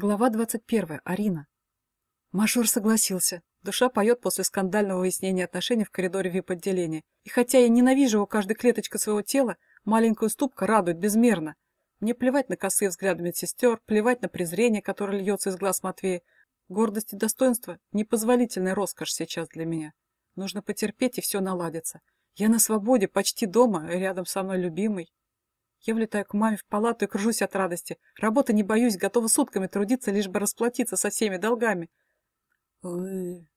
Глава 21. Арина. Мажор согласился. Душа поет после скандального выяснения отношений в коридоре вип-отделения. И хотя я ненавижу его каждой клеточкой своего тела, маленькая уступка радует безмерно. Мне плевать на косые взгляды медсестер, плевать на презрение, которое льется из глаз Матвея. Гордость и достоинство – непозволительная роскошь сейчас для меня. Нужно потерпеть, и все наладится. Я на свободе, почти дома, рядом со мной любимый. Я влетаю к маме в палату и кружусь от радости. Работы не боюсь, готова сутками трудиться, лишь бы расплатиться со всеми долгами. Ой,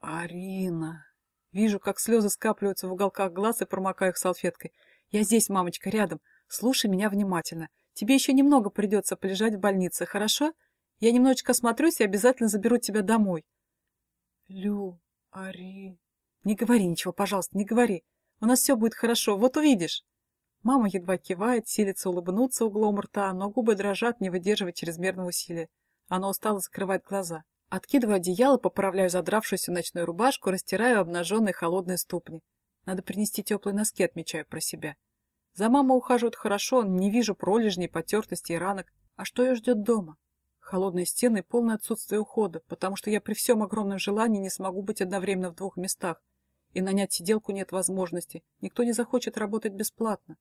Арина. Вижу, как слезы скапливаются в уголках глаз и промокаю их салфеткой. Я здесь, мамочка, рядом. Слушай меня внимательно. Тебе еще немного придется полежать в больнице, хорошо? Я немножечко осмотрюсь и обязательно заберу тебя домой. Лю, Ари... Не говори ничего, пожалуйста, не говори. У нас все будет хорошо, вот увидишь. Мама едва кивает, силится улыбнуться углом рта, но губы дрожат, не выдерживая чрезмерного усилия. Она устало закрывает глаза. Откидываю одеяло, поправляю задравшуюся ночную рубашку, растираю обнаженные холодные ступни. Надо принести теплые носки, отмечаю про себя. За мамой ухаживают хорошо, не вижу пролежней, потертостей и ранок. А что ее ждет дома? Холодные стены и полное отсутствие ухода, потому что я при всем огромном желании не смогу быть одновременно в двух местах. И нанять сиделку нет возможности. Никто не захочет работать бесплатно.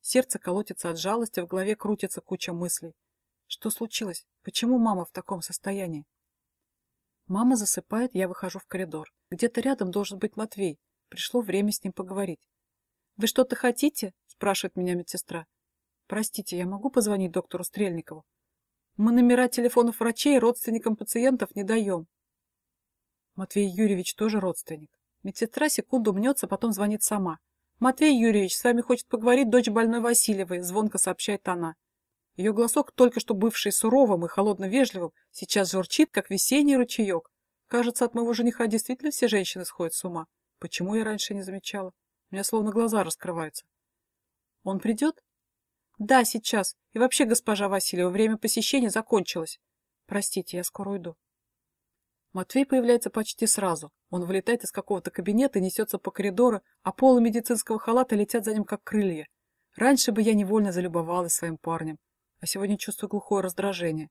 Сердце колотится от жалости, в голове крутится куча мыслей. Что случилось? Почему мама в таком состоянии? Мама засыпает, я выхожу в коридор. Где-то рядом должен быть Матвей. Пришло время с ним поговорить. «Вы что-то хотите?» – спрашивает меня медсестра. «Простите, я могу позвонить доктору Стрельникову?» «Мы номера телефонов врачей родственникам пациентов не даем». Матвей Юрьевич тоже родственник. Медсестра секунду мнется, потом звонит сама. «Матвей Юрьевич, с вами хочет поговорить дочь больной Васильевой», — звонко сообщает она. Ее голосок, только что бывший суровым и холодно-вежливым, сейчас журчит, как весенний ручеек. Кажется, от моего жениха действительно все женщины сходят с ума. Почему я раньше не замечала? У меня словно глаза раскрываются. Он придет? Да, сейчас. И вообще, госпожа Васильева, время посещения закончилось. Простите, я скоро уйду. Матвей появляется почти сразу. Он вылетает из какого-то кабинета и несется по коридору, а полы медицинского халата летят за ним, как крылья. Раньше бы я невольно залюбовалась своим парнем, а сегодня чувствую глухое раздражение.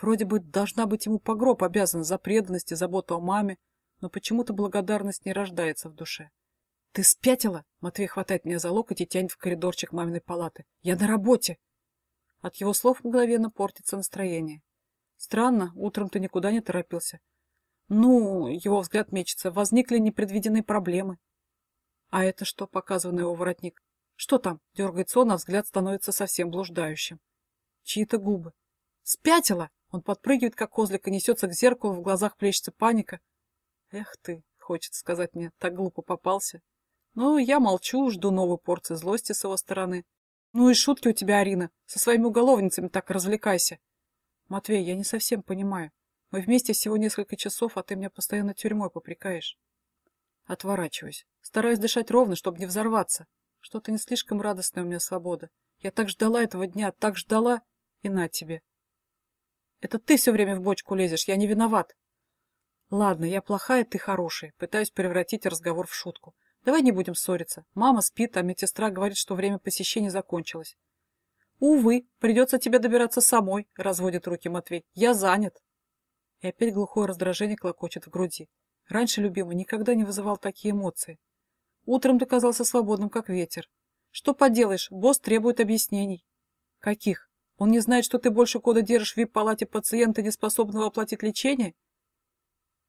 Вроде бы должна быть ему погроб обязана за преданность и заботу о маме, но почему-то благодарность не рождается в душе. «Ты спятила?» Матвей хватает меня за локоть и тянет в коридорчик маминой палаты. «Я на работе!» От его слов мгновенно портится настроение. Странно, утром ты никуда не торопился. Ну, его взгляд мечется. Возникли непредвиденные проблемы. А это что, показывает его воротник? Что там? Дергается он, а взгляд становится совсем блуждающим. Чьи-то губы. Спятила! Он подпрыгивает, как козлик, и несется к зеркалу, в глазах плещется паника. Эх ты, хочется сказать мне, так глупо попался. Ну, я молчу, жду новой порции злости с его стороны. Ну и шутки у тебя, Арина. Со своими уголовницами так развлекайся. Матвей, я не совсем понимаю. Мы вместе всего несколько часов, а ты меня постоянно тюрьмой попрекаешь. Отворачиваюсь. Стараюсь дышать ровно, чтобы не взорваться. Что-то не слишком радостная у меня свобода. Я так ждала этого дня, так ждала, и на тебе. Это ты все время в бочку лезешь, я не виноват. Ладно, я плохая, ты хороший. Пытаюсь превратить разговор в шутку. Давай не будем ссориться. Мама спит, а медсестра говорит, что время посещения закончилось. Увы, придется тебе добираться самой, разводит руки Матвей. Я занят. И опять глухое раздражение клокочет в груди. Раньше любимый никогда не вызывал такие эмоции. Утром ты казался свободным, как ветер. Что поделаешь, босс требует объяснений. Каких? Он не знает, что ты больше года держишь в вип-палате пациента, не способного оплатить лечение?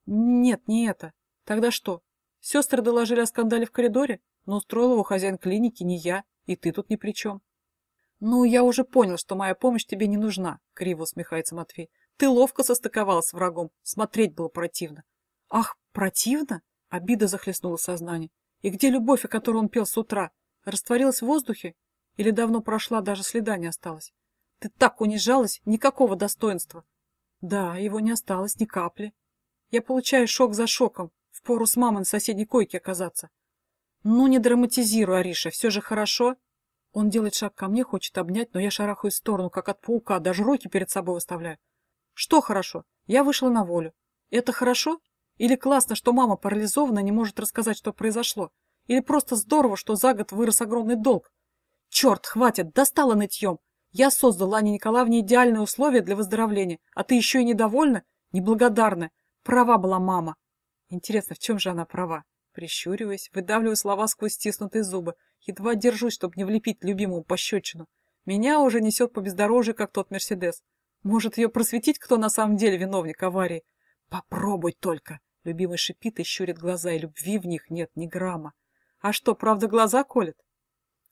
Нет, не это. Тогда что? Сестры доложили о скандале в коридоре, но устроил его хозяин клиники, не я, и ты тут ни при чем. Ну, я уже понял, что моя помощь тебе не нужна, криво усмехается Матвей. Ты ловко состыковалась с врагом. Смотреть было противно. Ах, противно? Обида захлестнула сознание. И где любовь, о которой он пел с утра? Растворилась в воздухе? Или давно прошла, даже следа не осталось? Ты так унижалась, никакого достоинства. Да, его не осталось ни капли. Я получаю шок за шоком, впору с мамой на соседней койке оказаться. Ну, не драматизируй, Ариша, все же хорошо. Он делает шаг ко мне, хочет обнять, но я шарахаюсь в сторону, как от паука, даже руки перед собой выставляю. Что хорошо? Я вышла на волю. Это хорошо? Или классно, что мама парализована, не может рассказать, что произошло? Или просто здорово, что за год вырос огромный долг? Черт, хватит, достала нытьем. Я создал Ане Николаевне идеальные условия для выздоровления, а ты еще и недовольна? Неблагодарна. Права была мама. Интересно, в чем же она права? Прищуриваясь, выдавливаю слова сквозь стиснутые зубы. Едва держусь, чтобы не влепить любимому пощечину. Меня уже несет по бездорожью, как тот Мерседес. Может ее просветить, кто на самом деле виновник аварии? Попробуй только. Любимый шипит и щурит глаза, и любви в них нет ни грамма. А что, правда, глаза колет?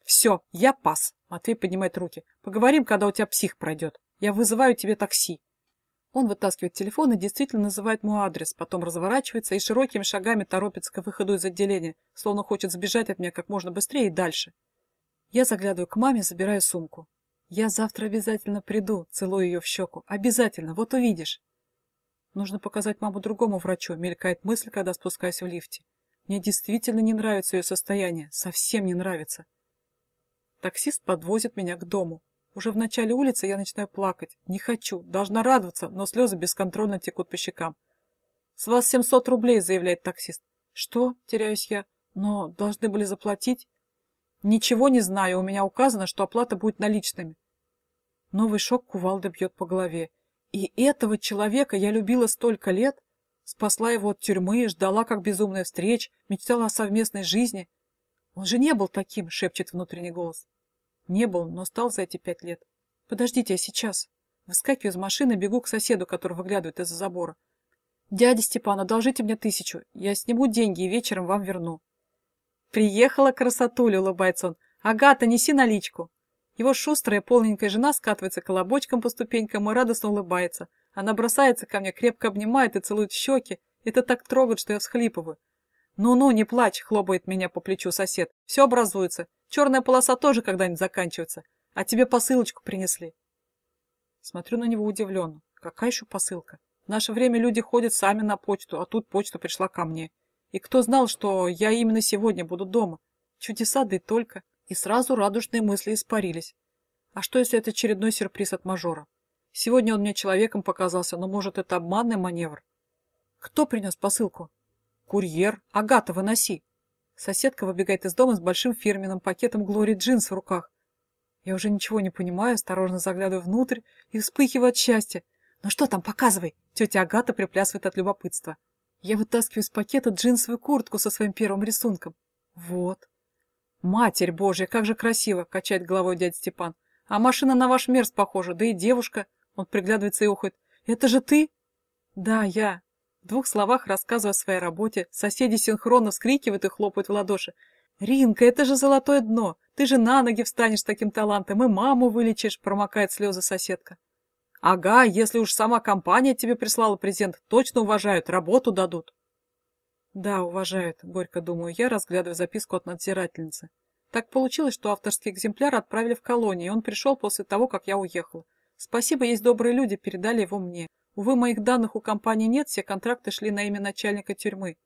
Все, я пас. Матвей поднимает руки. Поговорим, когда у тебя псих пройдет. Я вызываю тебе такси. Он вытаскивает телефон и действительно называет мой адрес, потом разворачивается и широкими шагами торопится к выходу из отделения, словно хочет сбежать от меня как можно быстрее и дальше. Я заглядываю к маме, забираю сумку. Я завтра обязательно приду, целую ее в щеку. Обязательно, вот увидишь. Нужно показать маму другому врачу, мелькает мысль, когда спускаюсь в лифте. Мне действительно не нравится ее состояние, совсем не нравится. Таксист подвозит меня к дому. Уже в начале улицы я начинаю плакать. Не хочу, должна радоваться, но слезы бесконтрольно текут по щекам. «С вас 700 рублей», — заявляет таксист. «Что?» — теряюсь я. «Но должны были заплатить?» «Ничего не знаю, у меня указано, что оплата будет наличными». Новый шок кувалда бьет по голове. И этого человека я любила столько лет, спасла его от тюрьмы, ждала как безумная встреч, мечтала о совместной жизни. Он же не был таким, шепчет внутренний голос. Не был, но стал за эти пять лет. Подождите, я сейчас. Выскакиваю из машины, бегу к соседу, который выглядывает из-за забора. «Дядя Степан, одолжите мне тысячу. Я сниму деньги и вечером вам верну». «Приехала красотуля», — улыбается он. «Агата, неси наличку». Его шустрая, полненькая жена скатывается колобочком по ступенькам и радостно улыбается. Она бросается ко мне, крепко обнимает и целует щеки. Это так трогает, что я всхлипываю. «Ну-ну, не плачь», — хлопает меня по плечу сосед. «Все образуется. Черная полоса тоже когда-нибудь заканчивается. А тебе посылочку принесли». Смотрю на него удивленно. Какая еще посылка? В наше время люди ходят сами на почту, а тут почта пришла ко мне. И кто знал, что я именно сегодня буду дома? Чудеса, да и только. И сразу радужные мысли испарились. А что, если это очередной сюрприз от мажора? Сегодня он мне человеком показался, но, может, это обманный маневр? Кто принес посылку? Курьер. Агата, выноси. Соседка выбегает из дома с большим фирменным пакетом Глори Джинс в руках. Я уже ничего не понимаю, осторожно заглядываю внутрь и вспыхиваю от счастья. «Ну что там, показывай!» Тетя Агата приплясывает от любопытства. Я вытаскиваю из пакета джинсовую куртку со своим первым рисунком. Вот. «Матерь Божья, как же красиво!» — качает головой дядя Степан. «А машина на ваш мерз похожа, да и девушка!» Он приглядывается и ухает. «Это же ты?» «Да, я!» В двух словах рассказывая о своей работе, соседи синхронно вскрикивают и хлопают в ладоши. «Ринка, это же золотое дно! Ты же на ноги встанешь с таким талантом и маму вылечишь!» — промокает слезы соседка. «Ага, если уж сама компания тебе прислала презент, точно уважают, работу дадут!» Да, уважают, горько думаю я, разглядывая записку от надзирательницы. Так получилось, что авторский экземпляр отправили в колонию, и он пришел после того, как я уехала. Спасибо, есть добрые люди, передали его мне. Увы, моих данных у компании нет, все контракты шли на имя начальника тюрьмы.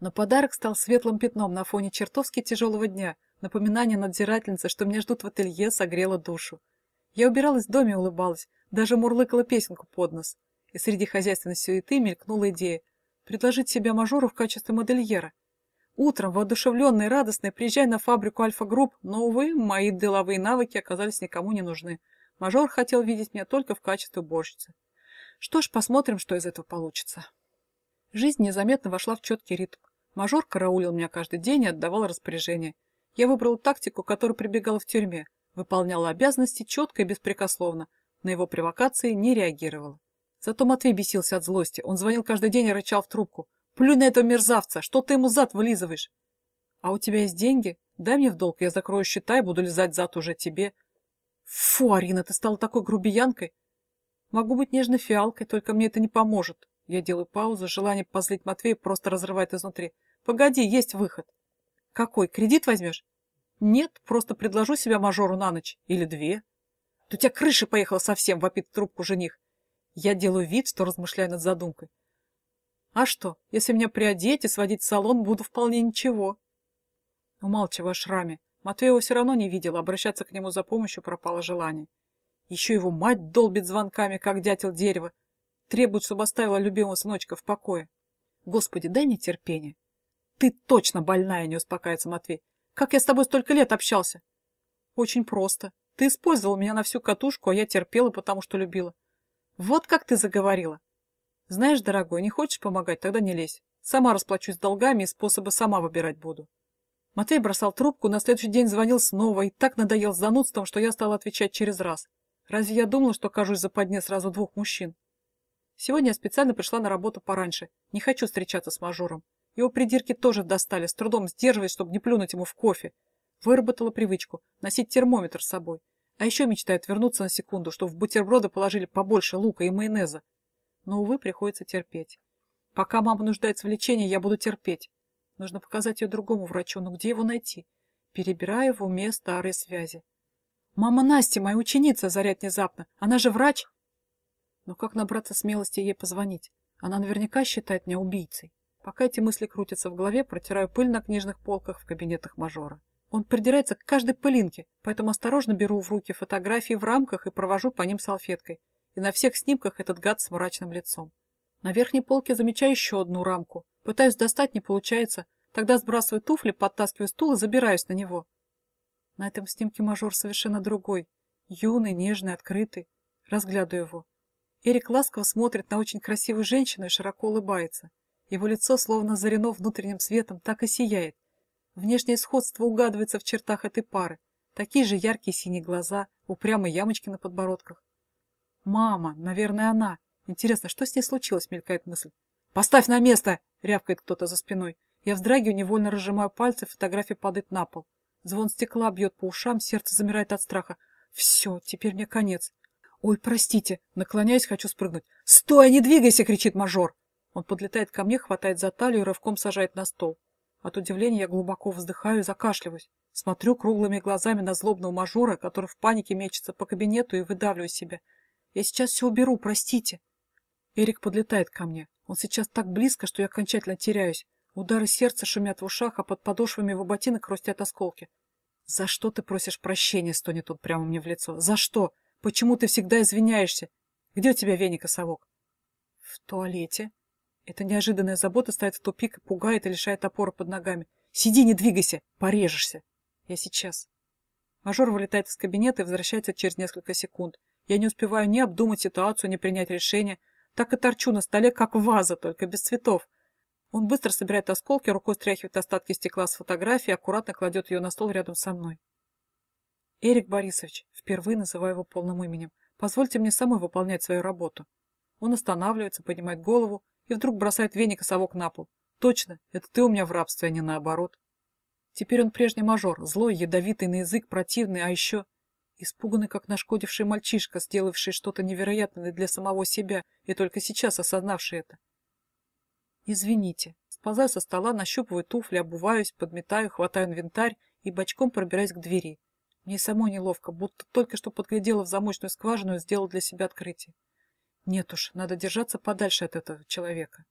Но подарок стал светлым пятном на фоне чертовски тяжелого дня. Напоминание надзирательницы, что меня ждут в ателье, согрело душу. Я убиралась в доме и улыбалась, даже мурлыкала песенку под нос. И среди хозяйственной суеты мелькнула идея предложить себя мажору в качестве модельера. Утром, воодушевленный радостный, приезжай на фабрику Альфа-Групп, но, увы, мои деловые навыки оказались никому не нужны. Мажор хотел видеть меня только в качестве уборщицы. Что ж, посмотрим, что из этого получится. Жизнь незаметно вошла в четкий ритм. Мажор караулил меня каждый день и отдавал распоряжения. Я выбрал тактику, которую прибегала в тюрьме. Выполняла обязанности четко и беспрекословно. На его провокации не реагировала. Зато Матвей бесился от злости. Он звонил каждый день и рычал в трубку. «Плюнь на этого мерзавца! Что ты ему зад вылизываешь?» «А у тебя есть деньги? Дай мне в долг, я закрою счета и буду лизать зад уже тебе». «Фу, Арина, ты стала такой грубиянкой!» «Могу быть нежной фиалкой, только мне это не поможет». Я делаю паузу, желание позлить Матвея просто разрывает изнутри. «Погоди, есть выход». «Какой, кредит возьмешь?» «Нет, просто предложу себя мажору на ночь. Или две». «У тебя крыша поехала совсем», — вопит трубку жених. Я делаю вид, что размышляю над задумкой. А что, если меня приодеть и сводить в салон, буду вполне ничего. Умалчивая шраме. Матвей его все равно не видел, обращаться к нему за помощью пропало желание. Еще его мать долбит звонками, как дятел дерева. Требует, чтобы оставила любимого сыночка в покое. Господи, дай мне терпение. Ты точно больная, не успокаивается Матвей. Как я с тобой столько лет общался? Очень просто. Ты использовал меня на всю катушку, а я терпела, потому что любила. Вот как ты заговорила. Знаешь, дорогой, не хочешь помогать, тогда не лезь. Сама расплачусь долгами и способы сама выбирать буду. Матвей бросал трубку, на следующий день звонил снова и так надоел занудством, что я стала отвечать через раз. Разве я думала, что окажусь за подне сразу двух мужчин? Сегодня я специально пришла на работу пораньше. Не хочу встречаться с мажором. Его придирки тоже достали, с трудом сдерживаясь, чтобы не плюнуть ему в кофе. Выработала привычку носить термометр с собой. А еще мечтает вернуться на секунду, чтобы в бутерброды положили побольше лука и майонеза. Но, увы, приходится терпеть. Пока мама нуждается в лечении, я буду терпеть. Нужно показать ее другому врачу, но где его найти? Перебираю в уме старые связи. «Мама Настя, моя ученица!» – заряд внезапно. «Она же врач!» Но как набраться смелости ей позвонить? Она наверняка считает меня убийцей. Пока эти мысли крутятся в голове, протираю пыль на книжных полках в кабинетах мажора. Он придирается к каждой пылинке, поэтому осторожно беру в руки фотографии в рамках и провожу по ним салфеткой. И на всех снимках этот гад с мрачным лицом. На верхней полке замечаю еще одну рамку. Пытаюсь достать, не получается. Тогда сбрасываю туфли, подтаскиваю стул и забираюсь на него. На этом снимке мажор совершенно другой. Юный, нежный, открытый. Разглядываю его. Эрик ласково смотрит на очень красивую женщину и широко улыбается. Его лицо, словно зарено внутренним светом, так и сияет. Внешнее сходство угадывается в чертах этой пары. Такие же яркие синие глаза, упрямые ямочки на подбородках. «Мама, наверное, она. Интересно, что с ней случилось?» — мелькает мысль. «Поставь на место!» — рявкает кто-то за спиной. Я вздрагиваю, невольно разжимаю пальцы, фотография падает на пол. Звон стекла бьет по ушам, сердце замирает от страха. Все, теперь мне конец. Ой, простите, наклоняюсь, хочу спрыгнуть. «Стой, не двигайся!» — кричит мажор. Он подлетает ко мне, хватает за талию и рывком сажает на стол. От удивления я глубоко вздыхаю и закашливаюсь. Смотрю круглыми глазами на злобного мажора, который в панике мечется по кабинету и выдавливаю себя. Я сейчас все уберу, простите. Эрик подлетает ко мне. Он сейчас так близко, что я окончательно теряюсь. Удары сердца шумят в ушах, а под подошвами его ботинок хрустят осколки. «За что ты просишь прощения?» — стонет он прямо мне в лицо. «За что? Почему ты всегда извиняешься? Где у тебя веник и совок?» «В туалете». Эта неожиданная забота ставит в тупик пугает и лишает опоры под ногами. «Сиди, не двигайся! Порежешься!» «Я сейчас». Мажор вылетает из кабинета и возвращается через несколько секунд. Я не успеваю ни обдумать ситуацию, ни принять решение. Так и торчу на столе, как ваза, только без цветов. Он быстро собирает осколки, рукой стряхивает остатки стекла с фотографии и аккуратно кладет ее на стол рядом со мной. «Эрик Борисович», впервые называю его полным именем, «позвольте мне самой выполнять свою работу». Он останавливается, поднимает голову и вдруг бросает веник и совок на пол. «Точно, это ты у меня в рабстве, а не наоборот». Теперь он прежний мажор, злой, ядовитый на язык, противный, а еще испуганный, как нашкодивший мальчишка, сделавший что-то невероятное для самого себя и только сейчас осознавший это. «Извините». Сползаю со стола, нащупываю туфли, обуваюсь, подметаю, хватаю инвентарь и бочком пробираюсь к двери. Мне самой неловко, будто только что подглядела в замочную скважину и сделала для себя открытие. Нет уж, надо держаться подальше от этого человека.